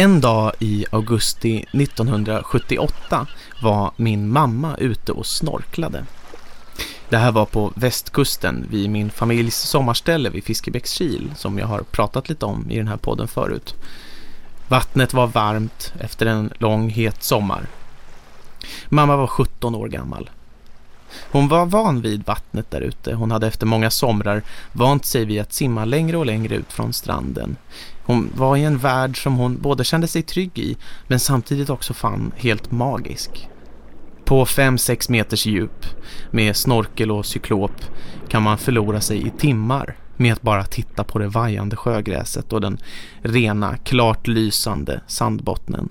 En dag i augusti 1978 var min mamma ute och snorklade. Det här var på västkusten vid min familjs sommarställe vid Fiskebäckskil som jag har pratat lite om i den här podden förut. Vattnet var varmt efter en lång het sommar. Mamma var 17 år gammal. Hon var van vid vattnet där ute. Hon hade efter många somrar vant sig vid att simma längre och längre ut från stranden. Hon var i en värld som hon både kände sig trygg i men samtidigt också fann helt magisk. På 5-6 meters djup med snorkel och cyklop kan man förlora sig i timmar med att bara titta på det vajande sjögräset och den rena, klart lysande sandbottnen.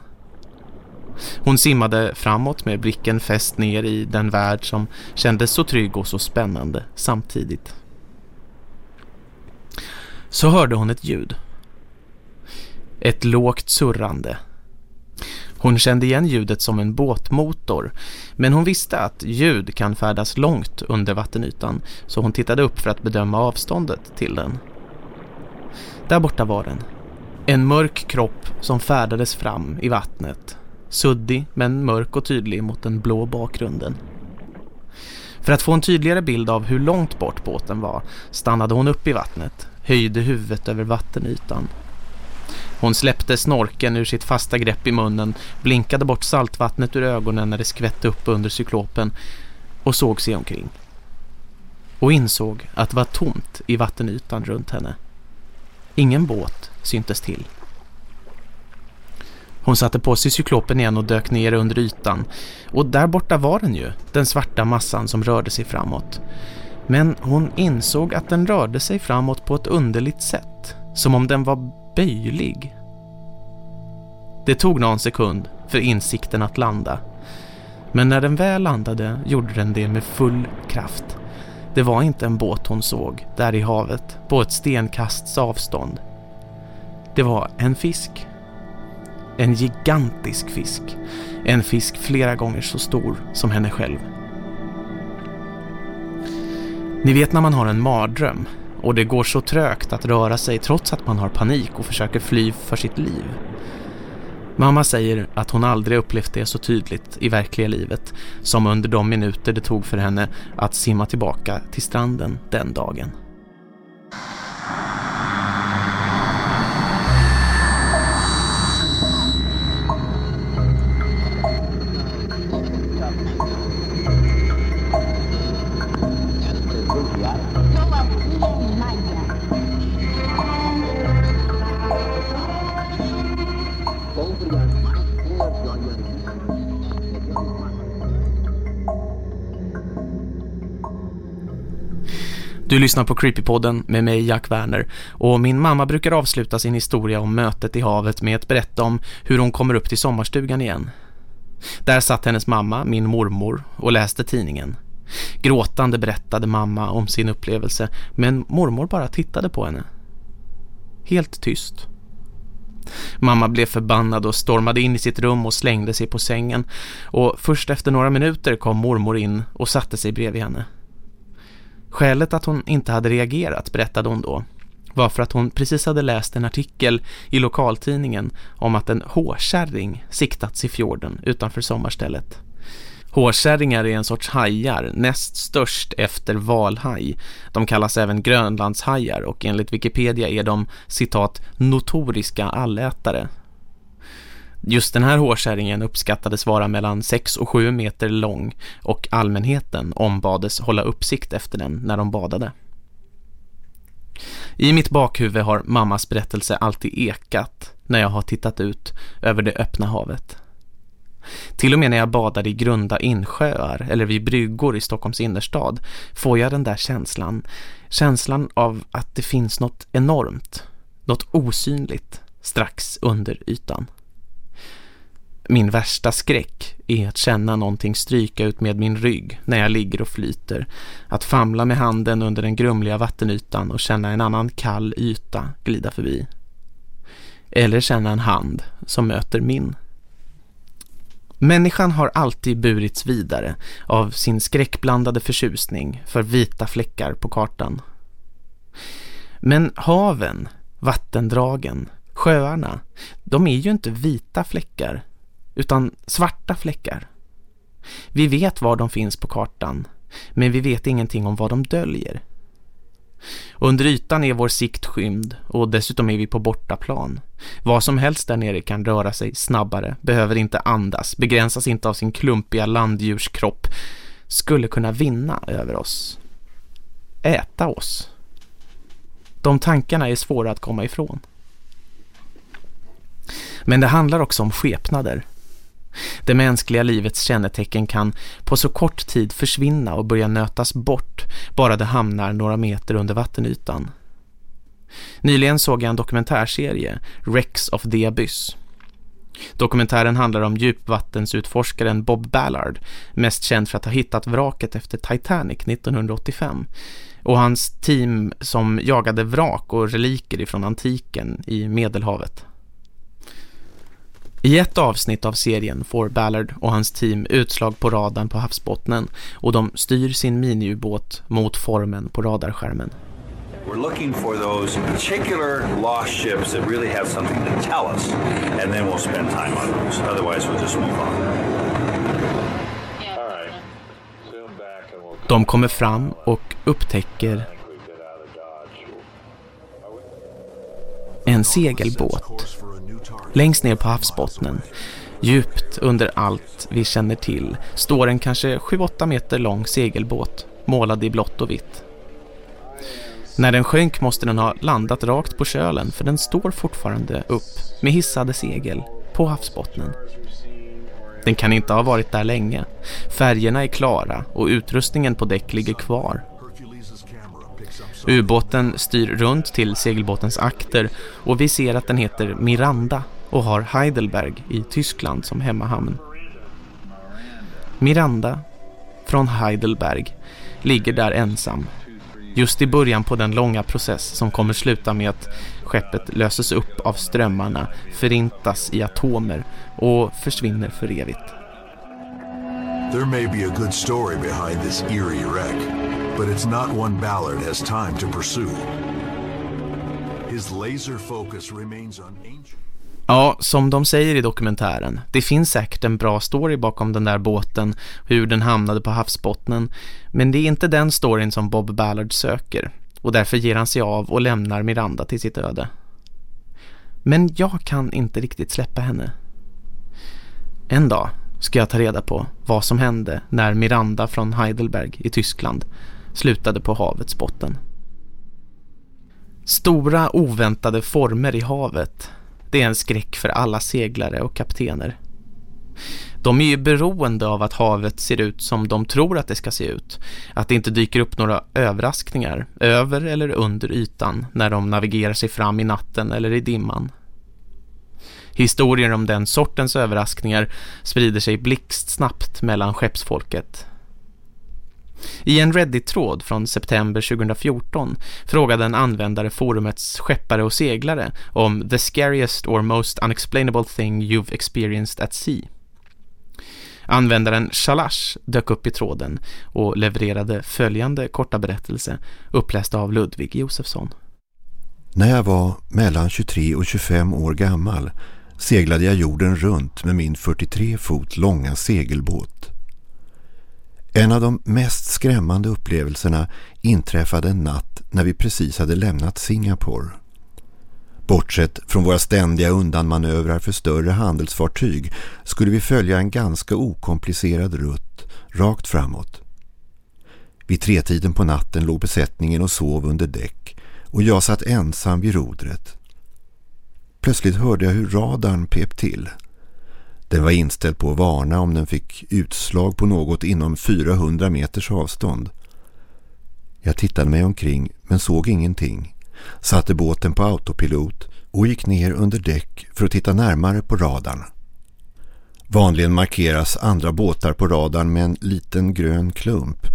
Hon simmade framåt med blicken fäst ner i den värld som kändes så trygg och så spännande samtidigt. Så hörde hon ett ljud. Ett lågt surrande. Hon kände igen ljudet som en båtmotor, men hon visste att ljud kan färdas långt under vattenytan, så hon tittade upp för att bedöma avståndet till den. Där borta var den. En mörk kropp som färdades fram i vattnet, suddig men mörk och tydlig mot den blå bakgrunden. För att få en tydligare bild av hur långt bort båten var stannade hon upp i vattnet, höjde huvudet över vattenytan hon släppte snorken ur sitt fasta grepp i munnen, blinkade bort saltvattnet ur ögonen när det skvätte upp under cyklopen och såg sig omkring. Och insåg att det var tomt i vattenytan runt henne. Ingen båt syntes till. Hon satte på sig cyklopen igen och dök ner under ytan. Och där borta var den ju, den svarta massan som rörde sig framåt. Men hon insåg att den rörde sig framåt på ett underligt sätt. Som om den var böjlig. Det tog någon sekund för insikten att landa. Men när den väl landade gjorde den det med full kraft. Det var inte en båt hon såg där i havet på ett stenkasts avstånd. Det var en fisk. En gigantisk fisk. En fisk flera gånger så stor som henne själv. Ni vet när man har en mardröm och det går så trögt att röra sig trots att man har panik och försöker fly för sitt liv. Mamma säger att hon aldrig upplevt det så tydligt i verkliga livet som under de minuter det tog för henne att simma tillbaka till stranden den dagen. Du lyssnar på Creepypodden med mig Jack Werner och min mamma brukar avsluta sin historia om mötet i havet med att berätta om hur hon kommer upp till sommarstugan igen. Där satt hennes mamma, min mormor, och läste tidningen. Gråtande berättade mamma om sin upplevelse men mormor bara tittade på henne. Helt tyst. Mamma blev förbannad och stormade in i sitt rum och slängde sig på sängen och först efter några minuter kom mormor in och satte sig bredvid henne. Skälet att hon inte hade reagerat, berättade hon då, var för att hon precis hade läst en artikel i lokaltidningen om att en hårkärring siktats i fjorden utanför sommarstället. Hårkärringar är en sorts hajar, näst störst efter valhaj. De kallas även grönlandshajar och enligt Wikipedia är de, citat, notoriska allätare, Just den här hårkärringen uppskattades vara mellan 6 och 7 meter lång och allmänheten ombades hålla uppsikt efter den när de badade. I mitt bakhuvud har mammas berättelse alltid ekat när jag har tittat ut över det öppna havet. Till och med när jag badar i grunda insjöar eller vid bryggor i Stockholms innerstad får jag den där känslan. Känslan av att det finns något enormt, något osynligt strax under ytan. Min värsta skräck är att känna någonting stryka ut med min rygg när jag ligger och flyter. Att famla med handen under den grumliga vattenytan och känna en annan kall yta glida förbi. Eller känna en hand som möter min. Människan har alltid burits vidare av sin skräckblandade förtjusning för vita fläckar på kartan. Men haven, vattendragen, Sjöarna, de är ju inte vita fläckar utan svarta fläckar. Vi vet var de finns på kartan, men vi vet ingenting om vad de döljer. Under ytan är vår sikt skymd och dessutom är vi på bortaplan. Vad som helst där nere kan röra sig snabbare, behöver inte andas, begränsas inte av sin klumpiga landdjurskropp, skulle kunna vinna över oss. Äta oss. De tankarna är svåra att komma ifrån. Men det handlar också om skepnader. Det mänskliga livets kännetecken kan på så kort tid försvinna och börja nötas bort bara det hamnar några meter under vattenytan. Nyligen såg jag en dokumentärserie, Rex of the Abyss. Dokumentären handlar om djupvattensutforskaren Bob Ballard, mest känd för att ha hittat vraket efter Titanic 1985, och hans team som jagade vrak och reliker ifrån antiken i Medelhavet. I ett avsnitt av serien får Ballard och hans team utslag på radarn på havsbottnen och de styr sin miniubåt mot formen på radarskärmen. We're looking for those particular lost ships that really have something to tell us and then we'll spend time on those. Otherwise we'll just move on. De kommer fram och upptäcker en segelbåt Längst ner på havsbottnen, djupt under allt vi känner till, står en kanske 7-8 meter lång segelbåt, målad i blått och vitt. När den sjönk måste den ha landat rakt på kölen för den står fortfarande upp med hissade segel på havsbottnen. Den kan inte ha varit där länge. Färgerna är klara och utrustningen på däck ligger kvar. Ubåten styr runt till segelbåtens akter och vi ser att den heter Miranda och har Heidelberg i Tyskland som hemmahamn. Miranda från Heidelberg ligger där ensam. Just i början på den långa process som kommer sluta med att skeppet löses upp av strömmarna, förintas i atomer och försvinner för evigt. There may be a good story behind this eerie wreck, but it's not one Ballard has time to pursue. His laser focus remains on ancient Ja, som de säger i dokumentären, det finns säkert en bra story bakom den där båten, hur den hamnade på havsbottnen, men det är inte den storyn som Bob Ballard söker, och därför ger han sig av och lämnar Miranda till sitt öde. Men jag kan inte riktigt släppa henne. En dag ska jag ta reda på vad som hände när Miranda från Heidelberg i Tyskland slutade på havets botten. Stora oväntade former i havet det är en skräck för alla seglare och kaptener. De är ju beroende av att havet ser ut som de tror att det ska se ut. Att det inte dyker upp några överraskningar över eller under ytan när de navigerar sig fram i natten eller i dimman. Historier om den sortens överraskningar sprider sig blixtsnabbt mellan skeppsfolket. I en Reddit-tråd från september 2014 frågade en användare forumets skeppare och seglare om the scariest or most unexplainable thing you've experienced at sea. Användaren Shalash dök upp i tråden och levererade följande korta berättelse uppläst av Ludvig Josefsson. När jag var mellan 23 och 25 år gammal seglade jag jorden runt med min 43 fot långa segelbåt. En av de mest skrämmande upplevelserna inträffade en natt när vi precis hade lämnat Singapore. Bortsett från våra ständiga undanmanövrar för större handelsfartyg skulle vi följa en ganska okomplicerad rutt rakt framåt. Vid tretiden på natten låg besättningen och sov under däck och jag satt ensam vid rodret. Plötsligt hörde jag hur radarn pep till- den var inställd på att varna om den fick utslag på något inom 400 meters avstånd. Jag tittade mig omkring men såg ingenting. Satte båten på autopilot och gick ner under däck för att titta närmare på radarn. Vanligen markeras andra båtar på radarn med en liten grön klump.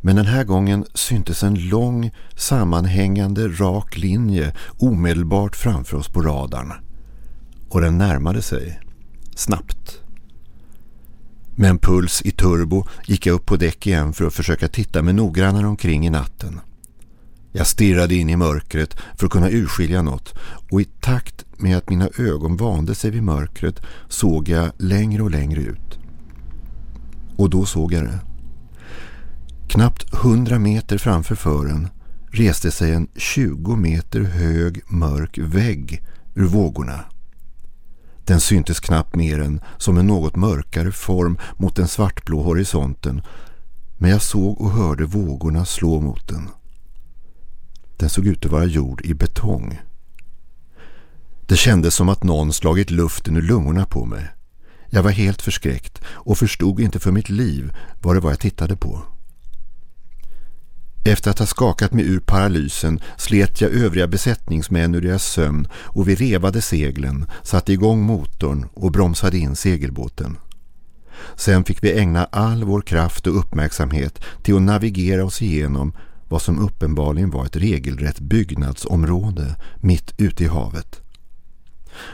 Men den här gången syntes en lång, sammanhängande, rak linje omedelbart framför oss på radarn. Och den närmade sig snabbt. Med en puls i turbo gick jag upp på däck igen för att försöka titta mig noggrannare omkring i natten. Jag stirrade in i mörkret för att kunna urskilja något och i takt med att mina ögon vande sig vid mörkret såg jag längre och längre ut. Och då såg jag det. Knappt hundra meter framför fören reste sig en 20 meter hög mörk vägg ur vågorna. Den syntes knappt mer än som en något mörkare form mot den svartblå horisonten men jag såg och hörde vågorna slå mot den. Den såg ut att vara gjord i betong. Det kändes som att någon slagit luften ur lungorna på mig. Jag var helt förskräckt och förstod inte för mitt liv vad det var jag tittade på. Efter att ha skakat mig ur paralysen slet jag övriga besättningsmän ur deras sömn och vi revade seglen, satte igång motorn och bromsade in segelbåten. Sen fick vi ägna all vår kraft och uppmärksamhet till att navigera oss igenom vad som uppenbarligen var ett regelrätt byggnadsområde mitt ute i havet.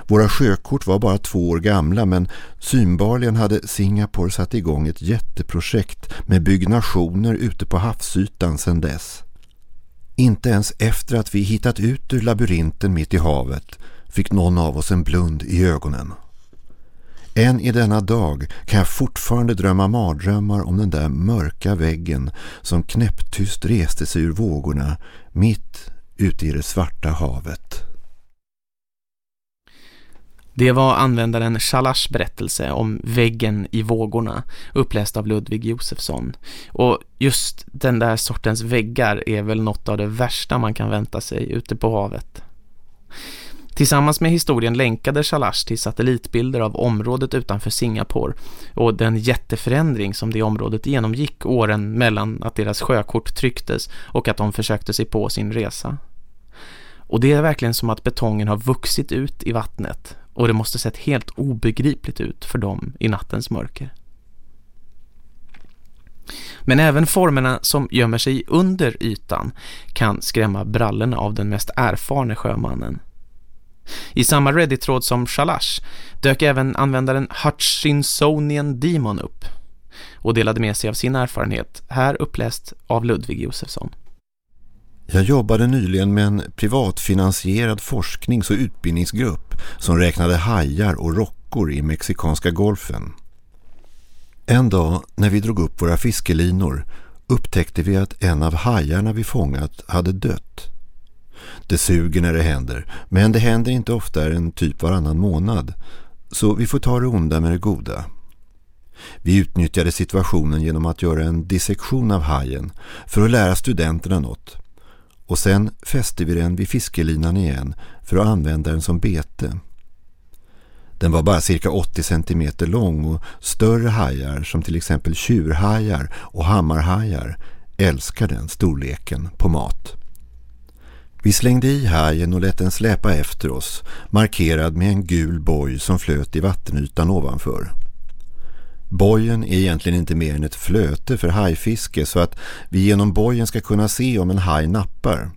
Våra sjökort var bara två år gamla men synbarligen hade Singapore satt igång ett jätteprojekt med byggnationer ute på havsytan sedan dess. Inte ens efter att vi hittat ut ur labyrinten mitt i havet fick någon av oss en blund i ögonen. Än i denna dag kan jag fortfarande drömma mardrömmar om den där mörka väggen som knäpptyst reste sig ur vågorna mitt ute i det svarta havet. Det var användaren Shalash berättelse om väggen i vågorna uppläst av Ludvig Josefsson. Och just den där sortens väggar är väl något av det värsta man kan vänta sig ute på havet. Tillsammans med historien länkade Shalash till satellitbilder av området utanför Singapore och den jätteförändring som det området genomgick åren mellan att deras sjökort trycktes och att de försökte sig på sin resa. Och det är verkligen som att betongen har vuxit ut i vattnet och det måste sett helt obegripligt ut för dem i nattens mörker. Men även formerna som gömmer sig under ytan kan skrämma brallen av den mest erfarne sjömannen. I samma Reddit-tråd som Shalash dök även användaren Hutchinsonian Demon upp och delade med sig av sin erfarenhet, här uppläst av Ludvig Josefsson. Jag jobbade nyligen med en privatfinansierad forsknings- och utbildningsgrupp som räknade hajar och rockor i mexikanska golfen. En dag när vi drog upp våra fiskelinor upptäckte vi att en av hajarna vi fångat hade dött. Det suger när det händer, men det händer inte oftare än typ varannan månad. Så vi får ta det onda med det goda. Vi utnyttjade situationen genom att göra en dissektion av hajen för att lära studenterna något. Och sen fäste vi den vid fiskelinan igen för att använda den som bete. Den var bara cirka 80 cm lång och större hajar som till exempel tjurhajar och hammarhajar älskar den storleken på mat. Vi slängde i hajen och lät den släpa efter oss, markerad med en gul boj som flöt i vattenytan ovanför. Bojen är egentligen inte mer än ett flöte för hajfiske så att vi genom bojen ska kunna se om en haj nappar.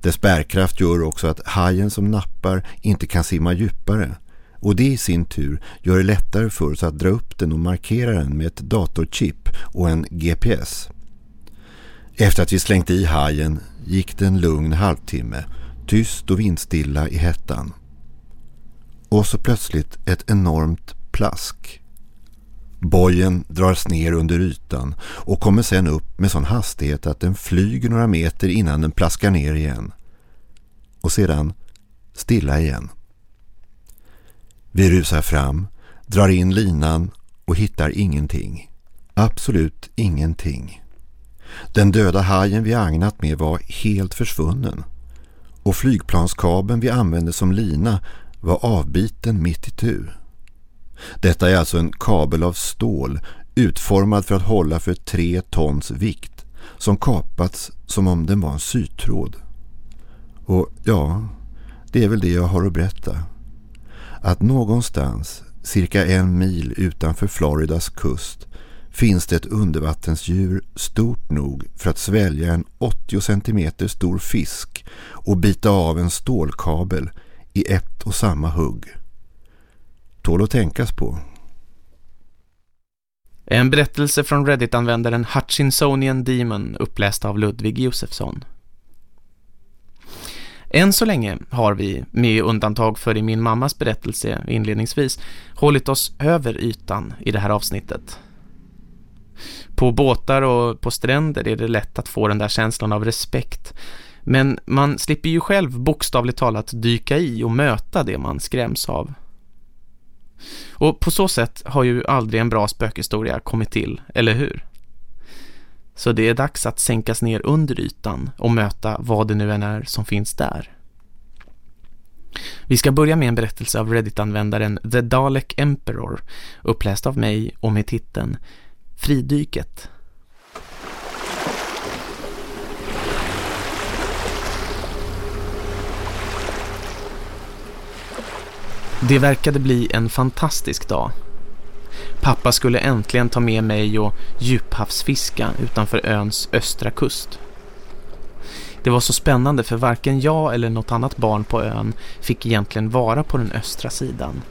Dess bärkraft gör också att hajen som nappar inte kan simma djupare och det i sin tur gör det lättare för oss att dra upp den och markera den med ett datorchip och en GPS. Efter att vi slängt i hajen gick det en lugn halvtimme, tyst och vindstilla i hettan. Och så plötsligt ett enormt plask. Bojen dras ner under ytan och kommer sen upp med sån hastighet att den flyger några meter innan den plaskar ner igen. Och sedan stilla igen. Vi rusar fram, drar in linan och hittar ingenting. Absolut ingenting. Den döda hajen vi agnat med var helt försvunnen och flygplanskabeln vi använde som lina var avbiten mitt i tur. Detta är alltså en kabel av stål utformad för att hålla för tre tons vikt som kapats som om den var en sytråd. Och ja, det är väl det jag har att berätta. Att någonstans, cirka en mil utanför Floridas kust, finns det ett undervattensdjur stort nog för att svälja en 80 cm stor fisk och bita av en stålkabel i ett och samma hugg. Tål att tänkas på. En berättelse från Reddit-användaren Hutchinsonian Demon uppläst av Ludvig Josefsson. Än så länge har vi, med undantag för i min mammas berättelse inledningsvis, hållit oss över ytan i det här avsnittet. På båtar och på stränder är det lätt att få den där känslan av respekt. Men man slipper ju själv bokstavligt talat dyka i och möta det man skräms av. Och på så sätt har ju aldrig en bra spökhistoria kommit till, eller hur? Så det är dags att sänkas ner under ytan och möta vad det nu än är som finns där. Vi ska börja med en berättelse av Reddit-användaren The Dalek Emperor, uppläst av mig och med titeln Fridyket. Det verkade bli en fantastisk dag. Pappa skulle äntligen ta med mig och djuphavsfiska utanför öns östra kust. Det var så spännande för varken jag eller något annat barn på ön fick egentligen vara på den östra sidan.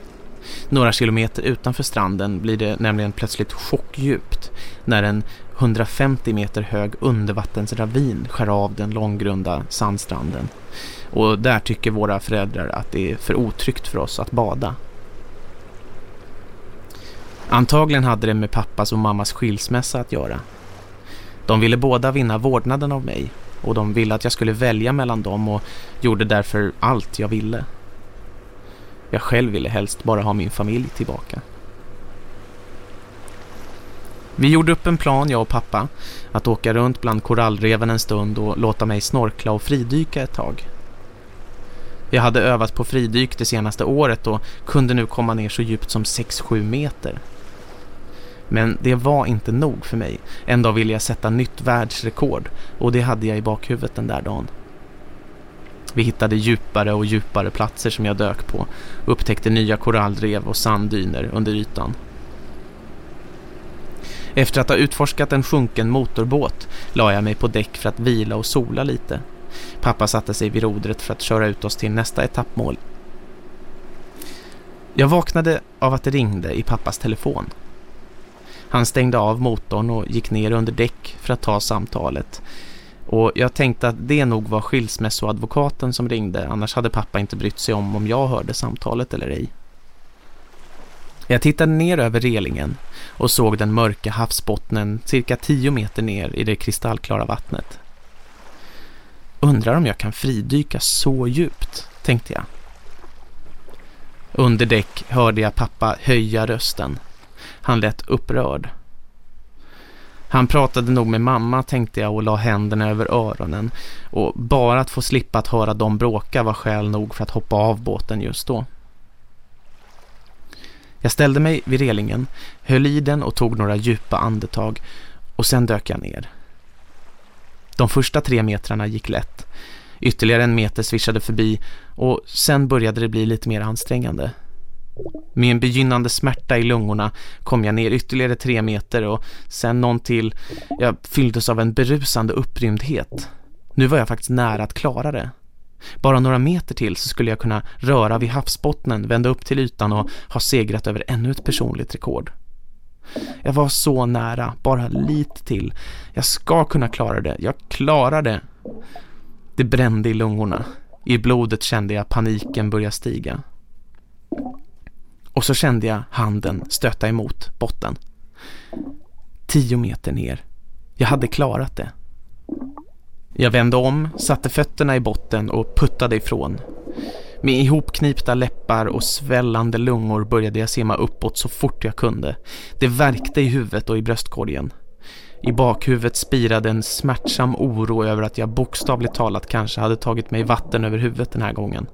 Några kilometer utanför stranden blir det nämligen plötsligt chockdjupt när en 150 meter hög undervattensravin skär av den långgrunda sandstranden. Och där tycker våra föräldrar att det är för otryggt för oss att bada. Antagligen hade det med pappas och mammas skilsmässa att göra. De ville båda vinna vårdnaden av mig och de ville att jag skulle välja mellan dem och gjorde därför allt jag ville. Jag själv ville helst bara ha min familj tillbaka. Vi gjorde upp en plan, jag och pappa, att åka runt bland korallreven en stund och låta mig snorkla och fridyka ett tag. Jag hade övat på fridyk det senaste året och kunde nu komma ner så djupt som 6-7 meter. Men det var inte nog för mig. En dag ville jag sätta nytt världsrekord och det hade jag i bakhuvudet den där dagen. Vi hittade djupare och djupare platser som jag dök på och upptäckte nya korallrev och sanddyner under ytan. Efter att ha utforskat en sjunken motorbåt la jag mig på däck för att vila och sola lite. Pappa satte sig vid rodret för att köra ut oss till nästa etappmål. Jag vaknade av att det ringde i pappas telefon. Han stängde av motorn och gick ner under däck för att ta samtalet. Och jag tänkte att det nog var skilsmässoadvokaten som ringde, annars hade pappa inte brytt sig om om jag hörde samtalet eller ej. Jag tittade ner över relingen och såg den mörka havsbottnen cirka tio meter ner i det kristallklara vattnet. Undrar om jag kan fridyka så djupt, tänkte jag. Under däck hörde jag pappa höja rösten. Han lät upprörd. Han pratade nog med mamma tänkte jag och la händerna över öronen. Och bara att få slippa att höra dem bråka var skäl nog för att hoppa av båten just då. Jag ställde mig vid relingen, höll i den och tog några djupa andetag och sen dök jag ner. De första tre metrarna gick lätt. Ytterligare en meter svischade förbi och sen började det bli lite mer ansträngande. Med en begynnande smärta i lungorna kom jag ner ytterligare tre meter och sen någon till. Jag fylldes av en berusande upprymdhet. Nu var jag faktiskt nära att klara det. Bara några meter till så skulle jag kunna röra vid havsbottnen, vända upp till ytan och ha segrat över ännu ett personligt rekord. Jag var så nära, bara lite till. Jag ska kunna klara det, jag klarar det. Det brände i lungorna. I blodet kände jag paniken börja stiga. Och så kände jag handen stöta emot botten. Tio meter ner. Jag hade klarat det. Jag vände om, satte fötterna i botten och puttade ifrån. Med ihopknipta läppar och svällande lungor började jag simma uppåt så fort jag kunde. Det verkte i huvudet och i bröstkorgen. I bakhuvudet spirade en smärtsam oro över att jag bokstavligt talat kanske hade tagit mig vatten över huvudet den här gången.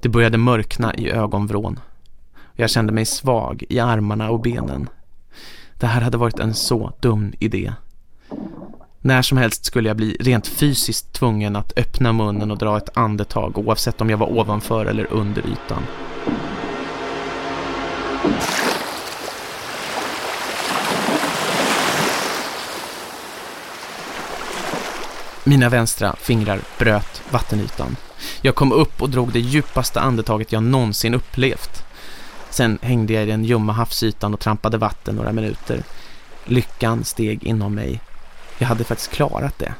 Det började mörkna i ögonvrån. Jag kände mig svag i armarna och benen. Det här hade varit en så dum idé. När som helst skulle jag bli rent fysiskt tvungen att öppna munnen och dra ett andetag oavsett om jag var ovanför eller under ytan. Mina vänstra fingrar bröt vattenytan. Jag kom upp och drog det djupaste andetaget jag någonsin upplevt. Sen hängde jag i den ljumma havsytan och trampade vatten några minuter. Lyckan steg inom mig. Jag hade faktiskt klarat det.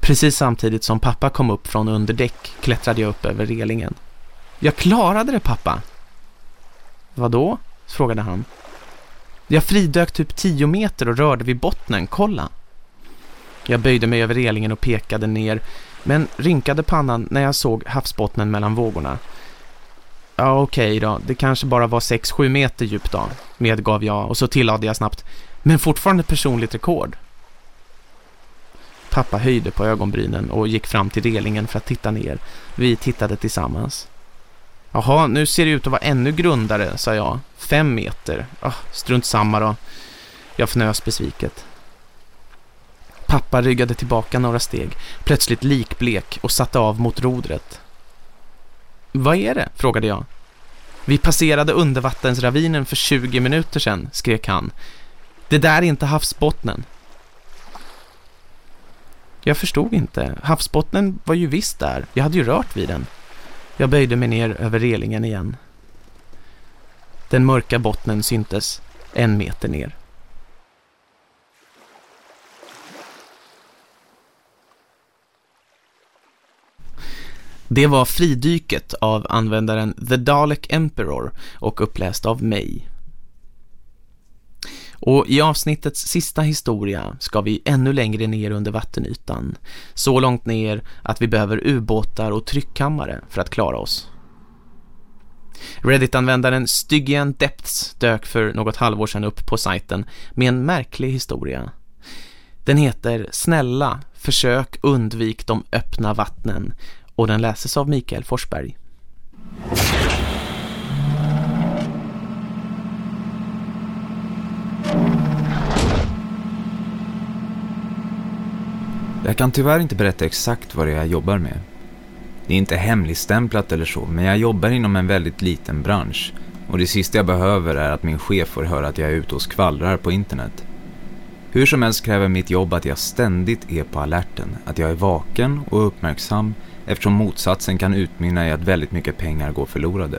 Precis samtidigt som pappa kom upp från underdäck klättrade jag upp över relingen. Jag klarade det pappa. Vadå? frågade han. Jag fridök typ tio meter och rörde vid bottnen, kolla. Jag böjde mig över relingen och pekade ner, men rynkade pannan när jag såg havsbottnen mellan vågorna. Ja okej okay då, det kanske bara var 6-7 meter djupt då, medgav jag och så tillade jag snabbt. Men fortfarande personligt rekord. Pappa höjde på ögonbrynen och gick fram till relingen för att titta ner. Vi tittade tillsammans. Jaha, nu ser det ut att vara ännu grundare, sa jag. Fem meter. Oh, strunt samma då. Jag fnös besviket. Pappa ryggade tillbaka några steg, plötsligt likblek och satte av mot rodret. Vad är det? frågade jag. Vi passerade undervattensravinen för 20 minuter sedan, skrek han. Det där är inte havsbottnen. Jag förstod inte. Havsbottnen var ju visst där. Jag hade ju rört vid den. Jag böjde mig ner över relingen igen. Den mörka bottnen syntes en meter ner. Det var fridyket av användaren The Dalek Emperor och uppläst av mig. Och i avsnittets sista historia ska vi ännu längre ner under vattenytan. Så långt ner att vi behöver ubåtar och tryckkammare för att klara oss. Reddit-användaren Stygian Depths dök för något halvår sedan upp på sajten med en märklig historia. Den heter Snälla, försök undvik de öppna vattnen och den läses av Mikael Forsberg. Jag kan tyvärr inte berätta exakt vad det är jag jobbar med. Det är inte hemligstämplat eller så, men jag jobbar inom en väldigt liten bransch. Och det sista jag behöver är att min chef får höra att jag är ute och skvallrar på internet. Hur som helst kräver mitt jobb att jag ständigt är på alerten, att jag är vaken och uppmärksam eftersom motsatsen kan utmynna i att väldigt mycket pengar går förlorade.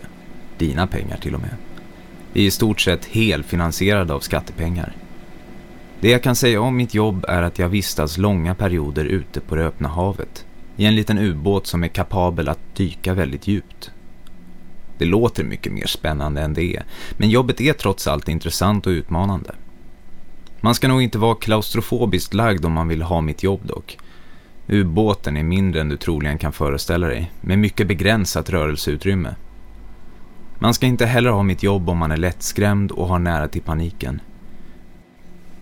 Dina pengar till och med. Vi är i stort sett helfinansierade av skattepengar. Det jag kan säga om mitt jobb är att jag vistas långa perioder ute på det öppna havet i en liten ubåt som är kapabel att dyka väldigt djupt. Det låter mycket mer spännande än det är, men jobbet är trots allt intressant och utmanande. Man ska nog inte vara klaustrofobiskt lagd om man vill ha mitt jobb dock. Ubåten är mindre än du troligen kan föreställa dig, med mycket begränsat rörelseutrymme. Man ska inte heller ha mitt jobb om man är lättskrämd och har nära till paniken.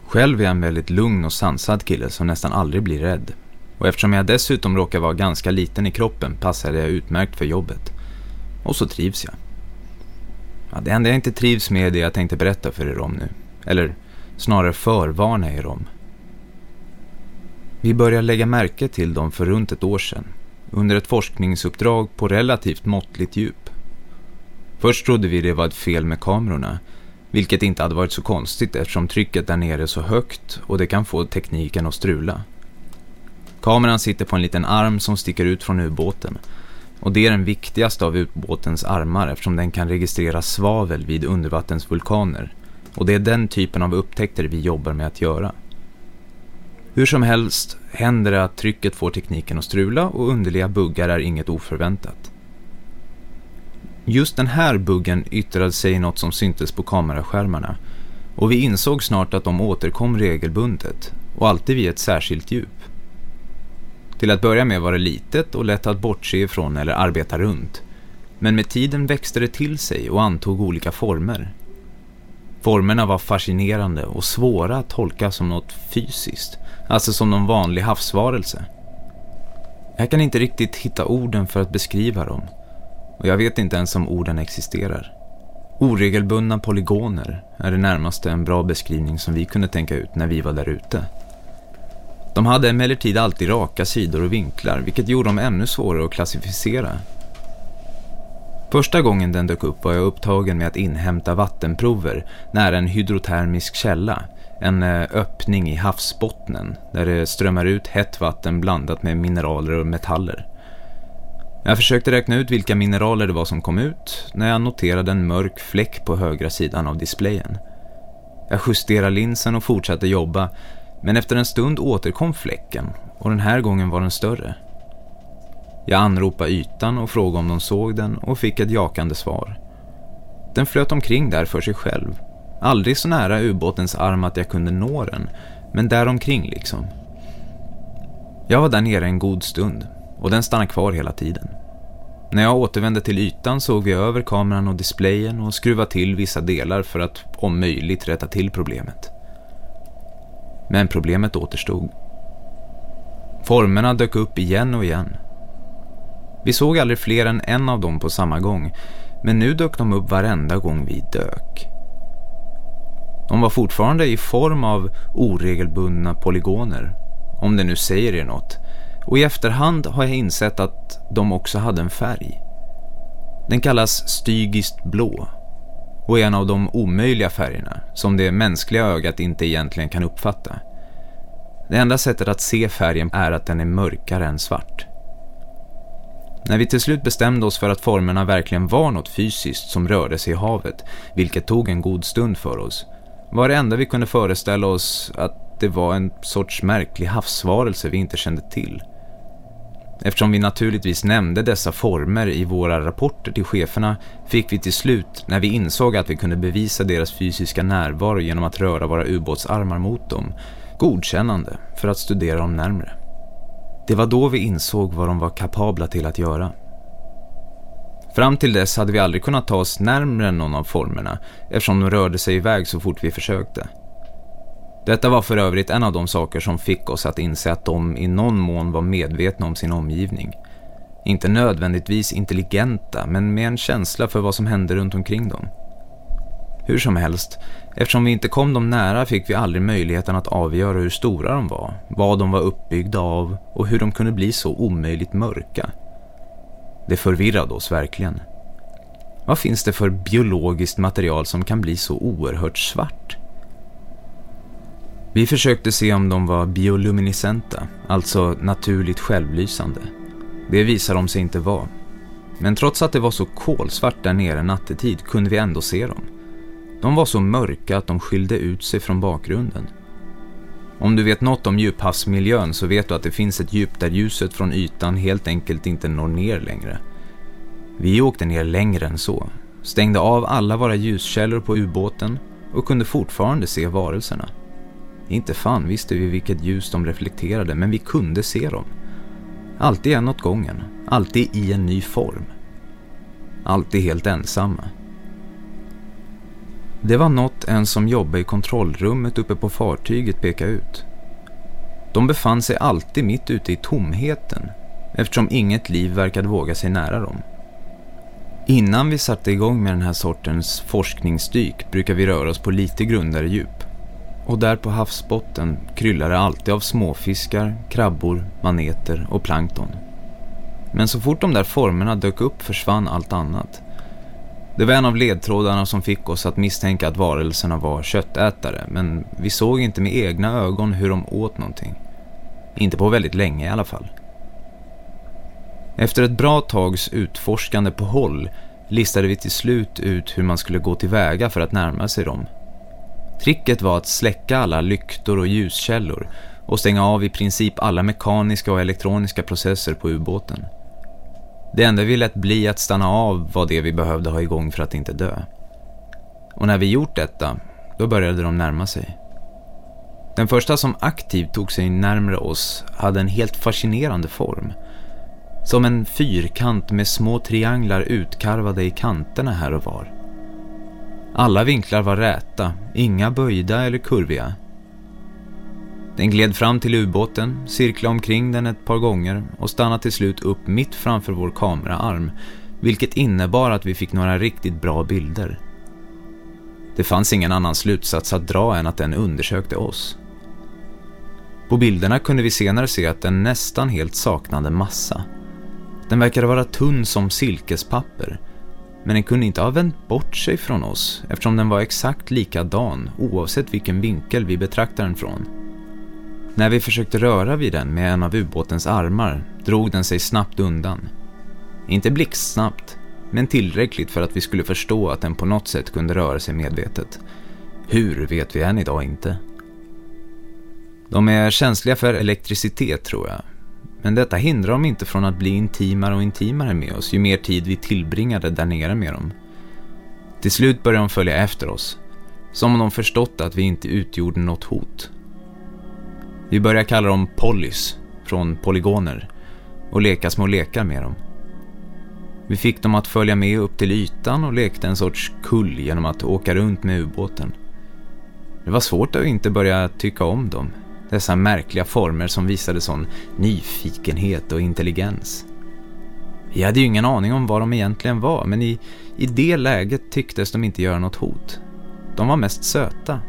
Själv är jag en väldigt lugn och sansad kille som nästan aldrig blir rädd. Och eftersom jag dessutom råkar vara ganska liten i kroppen passade jag utmärkt för jobbet. Och så trivs jag. Ja, det enda jag inte trivs med är det jag tänkte berätta för er om nu. Eller snarare förvarna er om. Vi började lägga märke till dem för runt ett år sedan. Under ett forskningsuppdrag på relativt måttligt djup. Först trodde vi det var ett fel med kamerorna- vilket inte hade varit så konstigt eftersom trycket där nere är så högt och det kan få tekniken att strula. Kameran sitter på en liten arm som sticker ut från ubåten. Och det är den viktigaste av ubåtens armar eftersom den kan registrera svavel vid undervattensvulkaner. Och det är den typen av upptäckter vi jobbar med att göra. Hur som helst händer det att trycket får tekniken att strula och underliga buggar är inget oförväntat. Just den här buggen yttrade sig i något som syntes på kameraskärmarna och vi insåg snart att de återkom regelbundet och alltid vid ett särskilt djup. Till att börja med var det litet och lätt att bortse ifrån eller arbeta runt. Men med tiden växte det till sig och antog olika former. Formerna var fascinerande och svåra att tolka som något fysiskt, alltså som någon vanlig havsvarelse. Jag kan inte riktigt hitta orden för att beskriva dem. Och jag vet inte ens om orden existerar. Oregelbundna polygoner är det närmaste en bra beskrivning som vi kunde tänka ut när vi var där ute. De hade emellertid alltid raka sidor och vinklar vilket gjorde dem ännu svårare att klassificera. Första gången den dök upp var jag upptagen med att inhämta vattenprover nära en hydrotermisk källa, en eh, öppning i havsbottnen där det strömmar ut hett vatten blandat med mineraler och metaller. Jag försökte räkna ut vilka mineraler det var som kom ut när jag noterade en mörk fläck på högra sidan av displayen. Jag justerade linsen och fortsatte jobba Men efter en stund återkom fläcken och den här gången var den större. Jag anropade ytan och frågade om de såg den och fick ett jakande svar. Den flöt omkring där för sig själv. Aldrig så nära ubåtens arm att jag kunde nå den, men där omkring liksom. Jag var där nere en god stund och den stannade kvar hela tiden. När jag återvände till ytan såg vi över kameran och displayen och skruvade till vissa delar för att om möjligt rätta till problemet. Men problemet återstod. Formerna dök upp igen och igen. Vi såg aldrig fler än en av dem på samma gång, men nu dök de upp varenda gång vi dök. De var fortfarande i form av oregelbundna polygoner, om det nu säger er något. Och i efterhand har jag insett att de också hade en färg. Den kallas stygiskt blå och är en av de omöjliga färgerna som det mänskliga ögat inte egentligen kan uppfatta. Det enda sättet att se färgen är att den är mörkare än svart. När vi till slut bestämde oss för att formerna verkligen var något fysiskt som rörde sig i havet, vilket tog en god stund för oss, var det enda vi kunde föreställa oss att det var en sorts märklig havsvarelse vi inte kände till. Eftersom vi naturligtvis nämnde dessa former i våra rapporter till cheferna fick vi till slut, när vi insåg att vi kunde bevisa deras fysiska närvaro genom att röra våra ubåtsarmar mot dem, godkännande för att studera dem närmre. Det var då vi insåg vad de var kapabla till att göra. Fram till dess hade vi aldrig kunnat ta oss närmre någon av formerna eftersom de rörde sig iväg så fort vi försökte. Detta var för övrigt en av de saker som fick oss att inse att de i någon mån var medvetna om sin omgivning. Inte nödvändigtvis intelligenta, men med en känsla för vad som hände runt omkring dem. Hur som helst, eftersom vi inte kom dem nära fick vi aldrig möjligheten att avgöra hur stora de var, vad de var uppbyggda av och hur de kunde bli så omöjligt mörka. Det förvirrade oss verkligen. Vad finns det för biologiskt material som kan bli så oerhört svart? Vi försökte se om de var bioluminescenta, alltså naturligt självlysande. Det visade de sig inte vara. Men trots att det var så kolsvart där nere nattetid kunde vi ändå se dem. De var så mörka att de skilde ut sig från bakgrunden. Om du vet något om djuphavsmiljön så vet du att det finns ett djup där ljuset från ytan helt enkelt inte når ner längre. Vi åkte ner längre än så, stängde av alla våra ljuskällor på ubåten och kunde fortfarande se varelserna. Inte fan visste vi vilket ljus de reflekterade, men vi kunde se dem. Alltid en åt gången, alltid i en ny form. Alltid helt ensamma. Det var något en som jobbade i kontrollrummet uppe på fartyget pekade ut. De befann sig alltid mitt ute i tomheten eftersom inget liv verkade våga sig nära dem. Innan vi satte igång med den här sortens forskningsdyk brukar vi röra oss på lite grundare djup. Och där på havsbotten kryllar det alltid av småfiskar, krabbor, maneter och plankton. Men så fort de där formerna dök upp försvann allt annat. Det var en av ledtrådarna som fick oss att misstänka att varelserna var köttätare, men vi såg inte med egna ögon hur de åt någonting. Inte på väldigt länge i alla fall. Efter ett bra tags utforskande på håll listade vi till slut ut hur man skulle gå tillväga för att närma sig dem. Tricket var att släcka alla lyktor och ljuskällor och stänga av i princip alla mekaniska och elektroniska processer på ubåten. Det enda vi lät bli att stanna av var det vi behövde ha igång för att inte dö. Och när vi gjort detta, då började de närma sig. Den första som aktivt tog sig närmare oss hade en helt fascinerande form. Som en fyrkant med små trianglar utkarvade i kanterna här och var. Alla vinklar var räta, inga böjda eller kurviga. Den gled fram till ubåten, cirklade omkring den ett par gånger och stannade till slut upp mitt framför vår kameraarm, vilket innebar att vi fick några riktigt bra bilder. Det fanns ingen annan slutsats att dra än att den undersökte oss. På bilderna kunde vi senare se att den nästan helt saknade massa. Den verkade vara tunn som silkespapper, men den kunde inte ha vänt bort sig från oss eftersom den var exakt likadan oavsett vilken vinkel vi betraktar den från. När vi försökte röra vid den med en av ubåtens armar drog den sig snabbt undan. Inte blixtsnabbt, men tillräckligt för att vi skulle förstå att den på något sätt kunde röra sig medvetet. Hur vet vi än idag inte. De är känsliga för elektricitet tror jag. Men detta hindrar dem inte från att bli intimare och intimare med oss ju mer tid vi tillbringade där nere med dem. Till slut började de följa efter oss. Som om de förstått att vi inte utgjorde något hot. Vi började kalla dem polis, från polygoner, och leka små lekar med dem. Vi fick dem att följa med upp till ytan och lekte en sorts kull genom att åka runt med ubåten. Det var svårt att inte börja tycka om dem. Dessa märkliga former som visade sån nyfikenhet och intelligens. Vi hade ju ingen aning om vad de egentligen var, men i, i det läget tycktes de inte göra något hot. De var mest söta.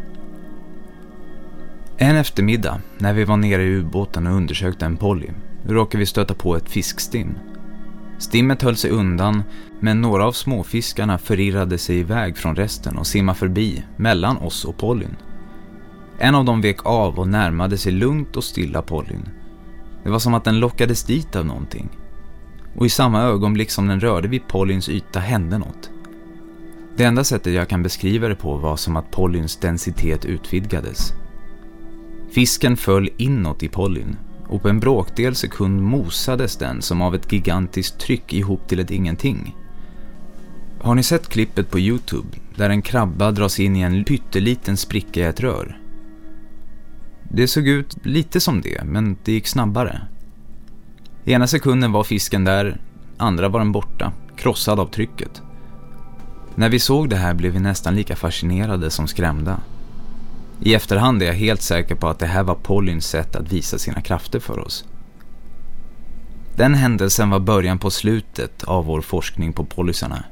En eftermiddag, när vi var nere i ubåten och undersökte en poly, råkade vi stöta på ett fiskstim. Stimmet höll sig undan, men några av småfiskarna förirrade sig iväg från resten och simmade förbi, mellan oss och polyn. En av dem vek av och närmade sig lugnt och stilla pollyn. Det var som att den lockades dit av någonting. Och i samma ögonblick som den rörde vid pollyns yta hände något. Det enda sättet jag kan beskriva det på var som att pollyns densitet utvidgades. Fisken föll inåt i pollyn och på en bråkdel sekund mosades den som av ett gigantiskt tryck ihop till ett ingenting. Har ni sett klippet på Youtube där en krabba dras in i en pytteliten spricka i ett rör? Det såg ut lite som det, men det gick snabbare. Ena sekunden var fisken där, andra var den borta, krossad av trycket. När vi såg det här blev vi nästan lika fascinerade som skrämda. I efterhand är jag helt säker på att det här var Pollins sätt att visa sina krafter för oss. Den händelsen var början på slutet av vår forskning på polysarna.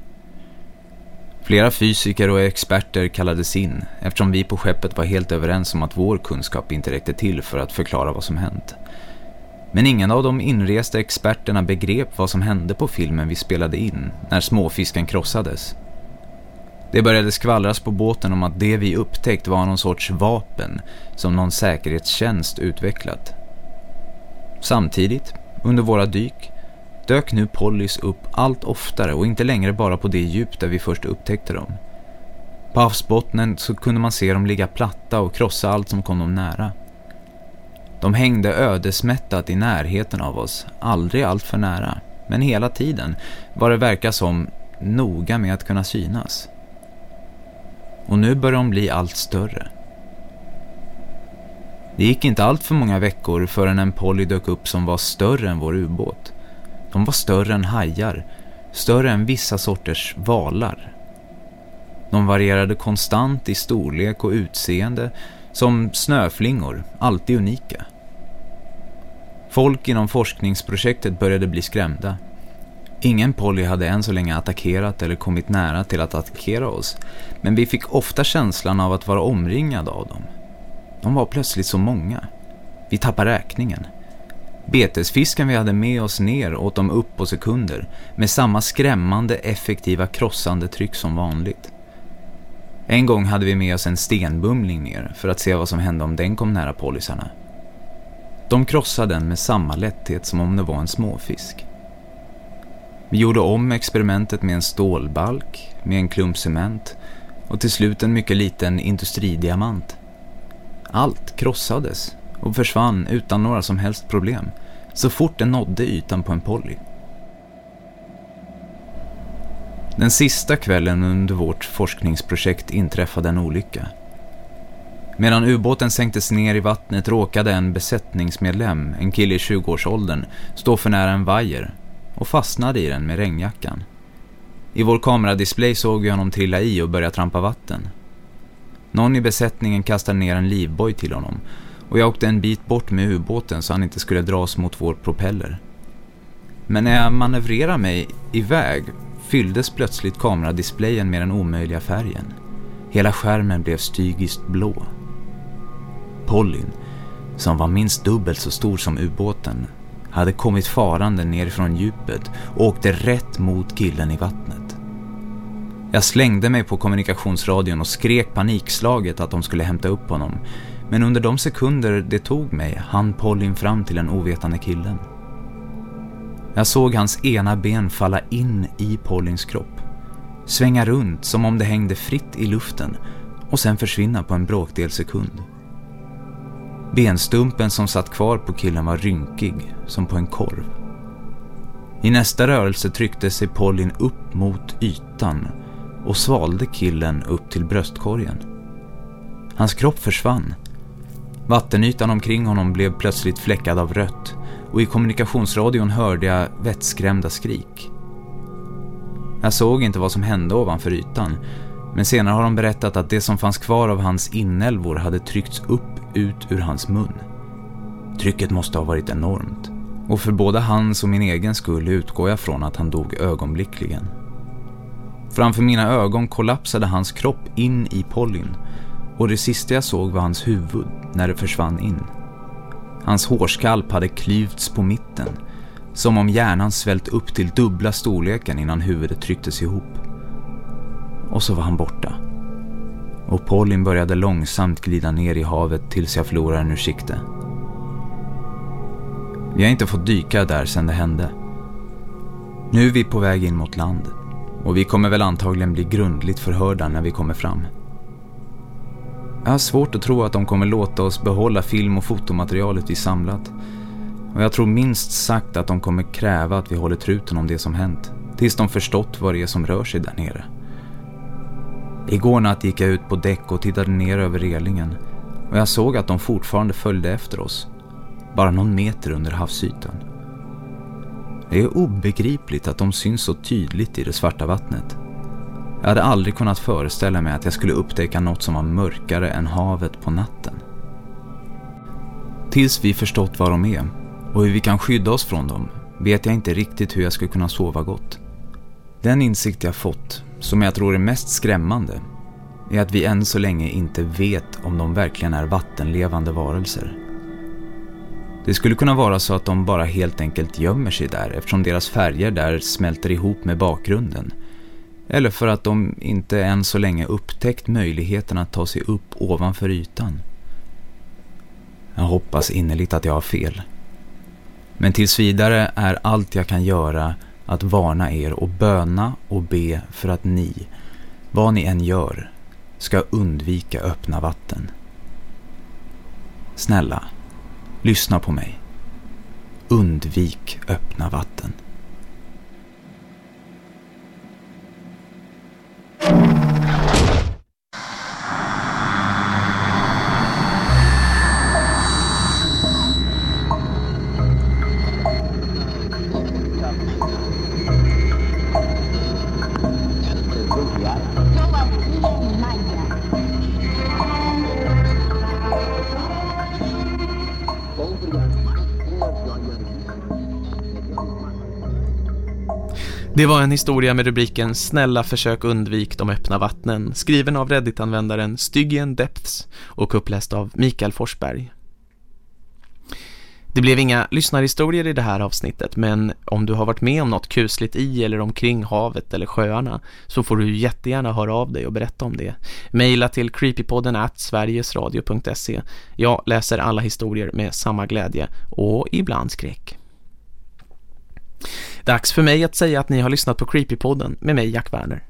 Flera fysiker och experter kallades in eftersom vi på skeppet var helt överens om att vår kunskap inte räckte till för att förklara vad som hänt. Men ingen av de inresta experterna begrep vad som hände på filmen vi spelade in när småfisken krossades. Det började skvallras på båten om att det vi upptäckt var någon sorts vapen som någon säkerhetstjänst utvecklat. Samtidigt, under våra dyk, dök nu Pollys upp allt oftare och inte längre bara på det djup där vi först upptäckte dem. På havsbottnen så kunde man se dem ligga platta och krossa allt som kom dem nära. De hängde ödesmättat i närheten av oss, aldrig allt för nära, men hela tiden var det verkar som noga med att kunna synas. Och nu började de bli allt större. Det gick inte allt för många veckor förrän en poly dök upp som var större än vår ubåt. De var större än hajar, större än vissa sorters valar. De varierade konstant i storlek och utseende, som snöflingor, alltid unika. Folk inom forskningsprojektet började bli skrämda. Ingen poly hade än så länge attackerat eller kommit nära till att attackera oss, men vi fick ofta känslan av att vara omringade av dem. De var plötsligt så många. Vi tappade räkningen. Betesfisken vi hade med oss ner åt dem upp på sekunder med samma skrämmande effektiva krossande tryck som vanligt. En gång hade vi med oss en stenbumling ner för att se vad som hände om den kom nära polisarna. De krossade den med samma lätthet som om det var en småfisk. Vi gjorde om experimentet med en stålbalk, med en klump cement och till slut en mycket liten industridiamant. Allt krossades och försvann utan några som helst problem så fort den nådde ytan på en Polly. Den sista kvällen under vårt forskningsprojekt inträffade en olycka. Medan ubåten sänktes ner i vattnet råkade en besättningsmedlem, en kille i 20-årsåldern, stå för nära en vajer och fastnade i den med regnjackan. I vår kameradisplay såg vi honom trilla i och börja trampa vatten. Någon i besättningen kastade ner en livboj till honom och jag åkte en bit bort med ubåten så han inte skulle dras mot vår propeller. Men när jag manövrerade mig iväg fylldes plötsligt kameradisplayen med den omöjliga färgen. Hela skärmen blev stygiskt blå. Pollyn, som var minst dubbelt så stor som ubåten, hade kommit farande nerifrån djupet och åkte rätt mot killen i vattnet. Jag slängde mig på kommunikationsradion och skrek panikslaget att de skulle hämta upp honom. Men under de sekunder det tog mig hann Pollin fram till den ovetande killen. Jag såg hans ena ben falla in i Pollins kropp. Svänga runt som om det hängde fritt i luften och sen försvinna på en bråkdel sekund. Benstumpen som satt kvar på killen var rynkig, som på en korv. I nästa rörelse tryckte sig Paulin upp mot ytan och svalde killen upp till bröstkorgen. Hans kropp försvann. Vattenytan omkring honom blev plötsligt fläckad av rött och i kommunikationsradion hörde jag vettskrämda skrik. Jag såg inte vad som hände ovanför ytan, men senare har de berättat att det som fanns kvar av hans inälvor hade tryckts upp ut ur hans mun. Trycket måste ha varit enormt. Och för både hans och min egen skull utgår jag från att han dog ögonblickligen. Framför mina ögon kollapsade hans kropp in i Pollin och det sista jag såg var hans huvud när det försvann in. Hans hårskalp hade klyvts på mitten, som om hjärnan svällt upp till dubbla storleken innan huvudet trycktes ihop. Och så var han borta. Och Pollin började långsamt glida ner i havet tills jag förlorade den ur sikte. Vi har inte fått dyka där sedan det hände. Nu är vi på väg in mot land och vi kommer väl antagligen bli grundligt förhörda när vi kommer fram. Jag har svårt att tro att de kommer låta oss behålla film- och fotomaterialet vi samlat. Och jag tror minst sagt att de kommer kräva att vi håller truten om det som hänt. Tills de förstått vad det är som rör sig där nere. Igår natt gick jag ut på däck och tittade ner över relingen. Och jag såg att de fortfarande följde efter oss bara någon meter under havsytan. Det är obegripligt att de syns så tydligt i det svarta vattnet. Jag hade aldrig kunnat föreställa mig att jag skulle upptäcka något som var mörkare än havet på natten. Tills vi förstått vad de är och hur vi kan skydda oss från dem vet jag inte riktigt hur jag skulle kunna sova gott. Den insikt jag fått, som jag tror är mest skrämmande, är att vi än så länge inte vet om de verkligen är vattenlevande varelser. Det skulle kunna vara så att de bara helt enkelt gömmer sig där eftersom deras färger där smälter ihop med bakgrunden. Eller för att de inte än så länge upptäckt möjligheten att ta sig upp ovanför ytan. Jag hoppas innerligt att jag har fel. Men tills vidare är allt jag kan göra att varna er och böna och be för att ni, vad ni än gör, ska undvika öppna vatten. Snälla. Lyssna på mig. Undvik öppna vatten. Thank you. Det var en historia med rubriken Snälla försök undvik de öppna vattnen skriven av Reddit-användaren Stygian Depths och uppläst av Mikael Forsberg. Det blev inga lyssnarhistorier i det här avsnittet men om du har varit med om något kusligt i eller omkring havet eller sjöarna så får du jättegärna höra av dig och berätta om det. Maila till creepypodden at sverigesradio.se. Jag läser alla historier med samma glädje och ibland skräck. Dags för mig att säga att ni har lyssnat på Creepypodden med mig Jack Werner.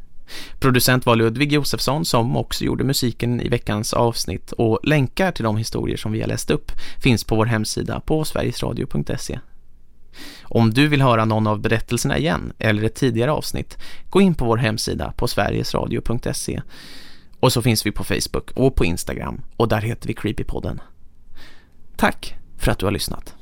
Producent var Ludvig Josefsson som också gjorde musiken i veckans avsnitt och länkar till de historier som vi har läst upp finns på vår hemsida på sverigesradio.se. Om du vill höra någon av berättelserna igen eller ett tidigare avsnitt, gå in på vår hemsida på sverigesradio.se. Och så finns vi på Facebook och på Instagram och där heter vi Creepypodden. Tack för att du har lyssnat.